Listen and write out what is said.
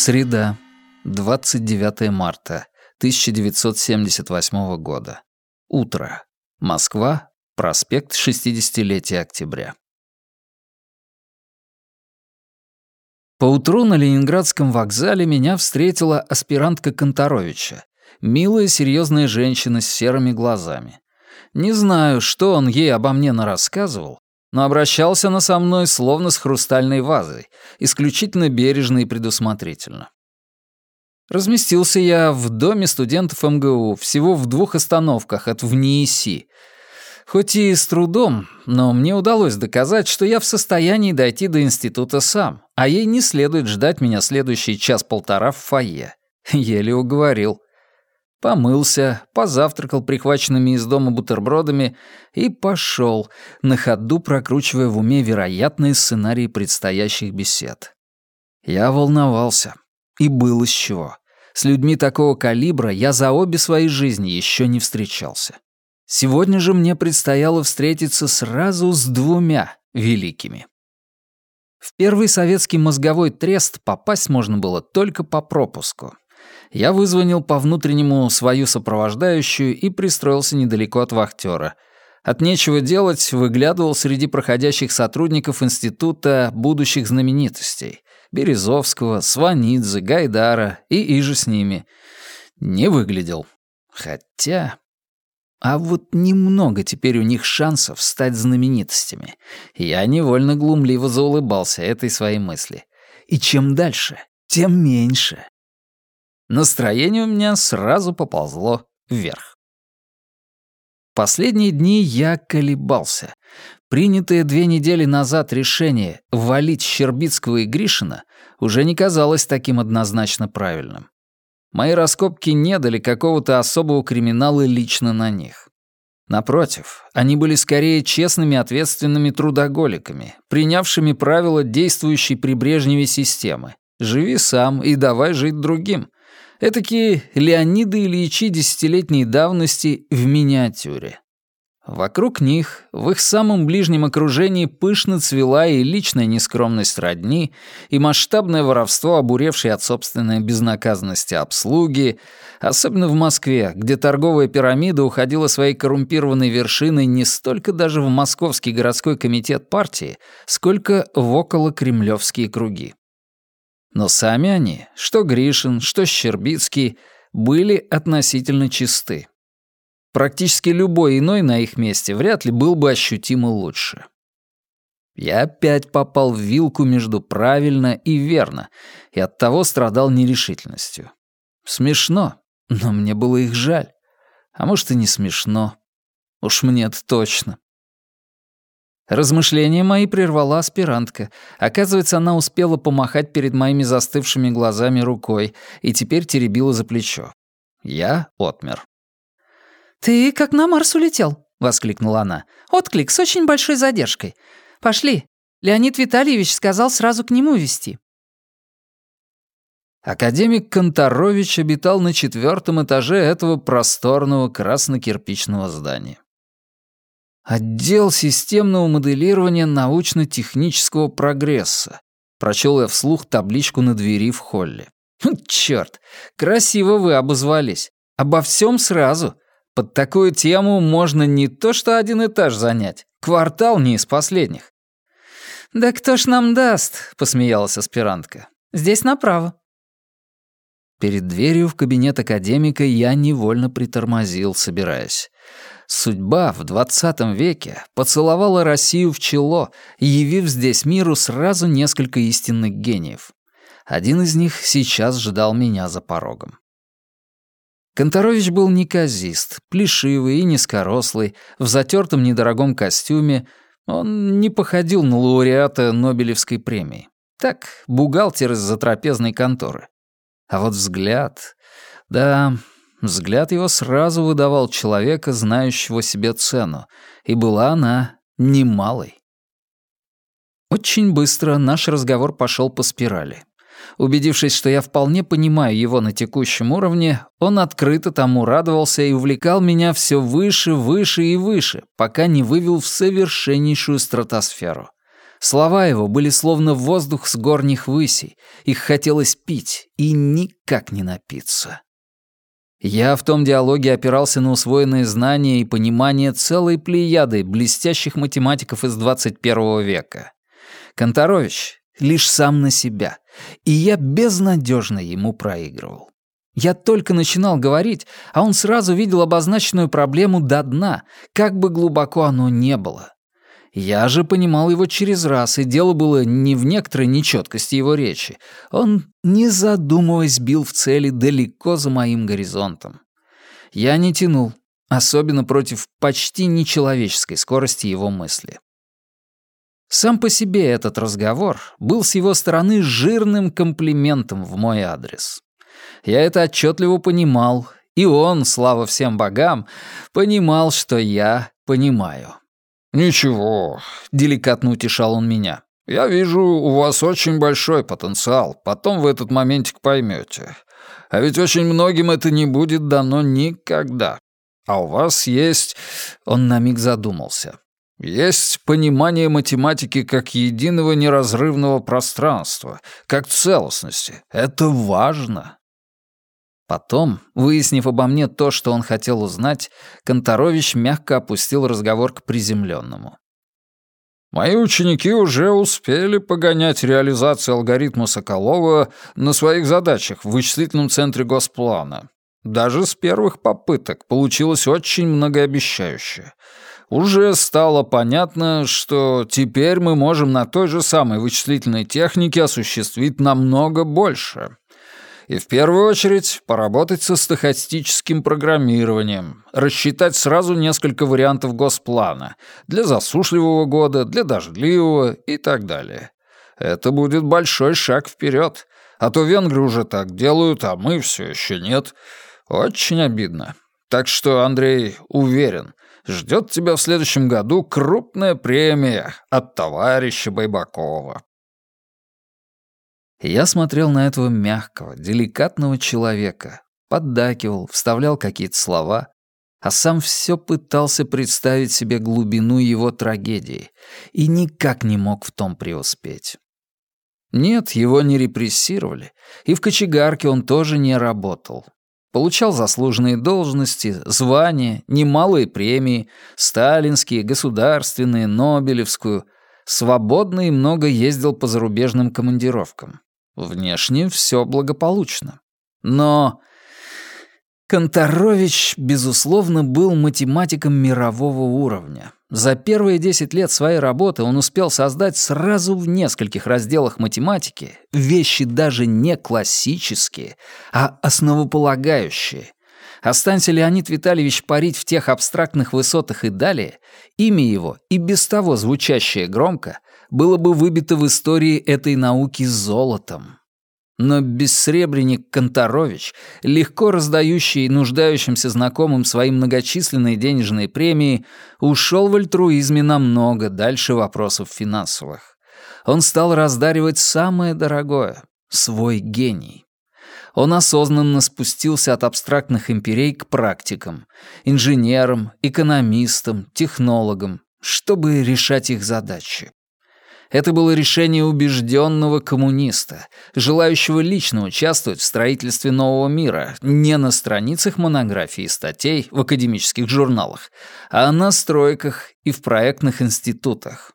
Среда, 29 марта 1978 года. Утро. Москва. Проспект 60-летия октября. Поутру на Ленинградском вокзале меня встретила аспирантка Конторовича, милая серьезная женщина с серыми глазами. Не знаю, что он ей обо мне нарассказывал, но обращался она со мной словно с хрустальной вазой, исключительно бережно и предусмотрительно. Разместился я в доме студентов МГУ, всего в двух остановках от ВНИИСИ. Хоть и с трудом, но мне удалось доказать, что я в состоянии дойти до института сам, а ей не следует ждать меня следующий час-полтора в фойе. Еле уговорил помылся, позавтракал прихваченными из дома бутербродами и пошел, на ходу прокручивая в уме вероятные сценарии предстоящих бесед. Я волновался. И было с чего. С людьми такого калибра я за обе свои жизни еще не встречался. Сегодня же мне предстояло встретиться сразу с двумя великими. В первый советский мозговой трест попасть можно было только по пропуску я вызвонил по внутреннему свою сопровождающую и пристроился недалеко от вахтера. От нечего делать выглядывал среди проходящих сотрудников института будущих знаменитостей. Березовского, Сванидзе, Гайдара и иже с ними. Не выглядел. Хотя... А вот немного теперь у них шансов стать знаменитостями. Я невольно глумливо заулыбался этой своей мысли. И чем дальше, тем меньше. Настроение у меня сразу поползло вверх. Последние дни я колебался. Принятое две недели назад решение валить Щербицкого и Гришина уже не казалось таким однозначно правильным. Мои раскопки не дали какого-то особого криминала лично на них. Напротив, они были скорее честными ответственными трудоголиками, принявшими правила действующей при Брежневе системы «живи сам и давай жить другим», Этакие Леониды Ильичи десятилетней давности в миниатюре. Вокруг них, в их самом ближнем окружении, пышно цвела и личная нескромность родни, и масштабное воровство, обуревшее от собственной безнаказанности обслуги, особенно в Москве, где торговая пирамида уходила своей коррумпированной вершиной не столько даже в Московский городской комитет партии, сколько в околокремлевские круги. Но сами они, что Гришин, что Щербицкий, были относительно чисты. Практически любой иной на их месте вряд ли был бы ощутимо лучше. Я опять попал в вилку между правильно и верно, и оттого страдал нерешительностью. Смешно, но мне было их жаль. А может, и не смешно. Уж мне-то точно. Размышления мои прервала аспирантка. Оказывается, она успела помахать перед моими застывшими глазами рукой и теперь теребила за плечо. Я отмер. «Ты как на Марс улетел», — воскликнула она. «Отклик с очень большой задержкой. Пошли. Леонид Витальевич сказал сразу к нему вести». Академик Конторович обитал на четвертом этаже этого просторного красно-кирпичного здания. «Отдел системного моделирования научно-технического прогресса», прочел я вслух табличку на двери в холле. «Хм, Черт, красиво вы обозвались. Обо всем сразу. Под такую тему можно не то что один этаж занять, квартал не из последних». «Да кто ж нам даст?» — посмеялась аспирантка. «Здесь направо». Перед дверью в кабинет академика я невольно притормозил, собираясь. Судьба в 20 веке поцеловала Россию в чело, явив здесь миру сразу несколько истинных гениев. Один из них сейчас ждал меня за порогом. Конторович был неказист, плешивый и низкорослый, в затертом недорогом костюме. Он не походил на лауреата Нобелевской премии. Так, бухгалтер из затрапезной конторы. А вот взгляд... Да, Взгляд его сразу выдавал человека, знающего себе цену, и была она немалой. Очень быстро наш разговор пошел по спирали. Убедившись, что я вполне понимаю его на текущем уровне, он открыто тому радовался и увлекал меня все выше, выше и выше, пока не вывел в совершеннейшую стратосферу. Слова его были словно воздух с горних высей, их хотелось пить и никак не напиться. Я в том диалоге опирался на усвоенные знания и понимание целой плеяды блестящих математиков из 21 века. Конторович лишь сам на себя, и я безнадежно ему проигрывал. Я только начинал говорить, а он сразу видел обозначенную проблему до дна, как бы глубоко оно не было. Я же понимал его через раз, и дело было не в некоторой нечеткости его речи. Он, не задумываясь, бил в цели далеко за моим горизонтом. Я не тянул, особенно против почти нечеловеческой скорости его мысли. Сам по себе этот разговор был с его стороны жирным комплиментом в мой адрес. Я это отчетливо понимал, и он, слава всем богам, понимал, что я понимаю. «Ничего», — деликатно утешал он меня. «Я вижу, у вас очень большой потенциал, потом в этот моментик поймете. А ведь очень многим это не будет дано никогда. А у вас есть...» Он на миг задумался. «Есть понимание математики как единого неразрывного пространства, как целостности. Это важно». Потом, выяснив обо мне то, что он хотел узнать, Конторович мягко опустил разговор к приземленному. «Мои ученики уже успели погонять реализацию алгоритма Соколова на своих задачах в вычислительном центре Госплана. Даже с первых попыток получилось очень многообещающе. Уже стало понятно, что теперь мы можем на той же самой вычислительной технике осуществить намного больше» и в первую очередь поработать со стохастическим программированием, рассчитать сразу несколько вариантов госплана для засушливого года, для дождливого и так далее. Это будет большой шаг вперед, а то венгры уже так делают, а мы все еще нет. Очень обидно. Так что, Андрей, уверен, ждет тебя в следующем году крупная премия от товарища Байбакова. Я смотрел на этого мягкого, деликатного человека, поддакивал, вставлял какие-то слова, а сам все пытался представить себе глубину его трагедии и никак не мог в том преуспеть. Нет, его не репрессировали, и в кочегарке он тоже не работал. Получал заслуженные должности, звания, немалые премии, сталинские, государственные, Нобелевскую. Свободно и много ездил по зарубежным командировкам. Внешне все благополучно. Но Конторович, безусловно, был математиком мирового уровня. За первые 10 лет своей работы он успел создать сразу в нескольких разделах математики вещи даже не классические, а основополагающие. Останься Леонид Витальевич парить в тех абстрактных высотах и далее, имя его, и без того звучащее громко, было бы выбито в истории этой науки золотом. Но бессребренник Конторович, легко раздающий нуждающимся знакомым свои многочисленные денежные премии, ушел в альтруизме намного дальше вопросов финансовых. Он стал раздаривать самое дорогое — свой гений. Он осознанно спустился от абстрактных империй к практикам, инженерам, экономистам, технологам, чтобы решать их задачи. Это было решение убежденного коммуниста, желающего лично участвовать в строительстве нового мира не на страницах монографий и статей в академических журналах, а на стройках и в проектных институтах.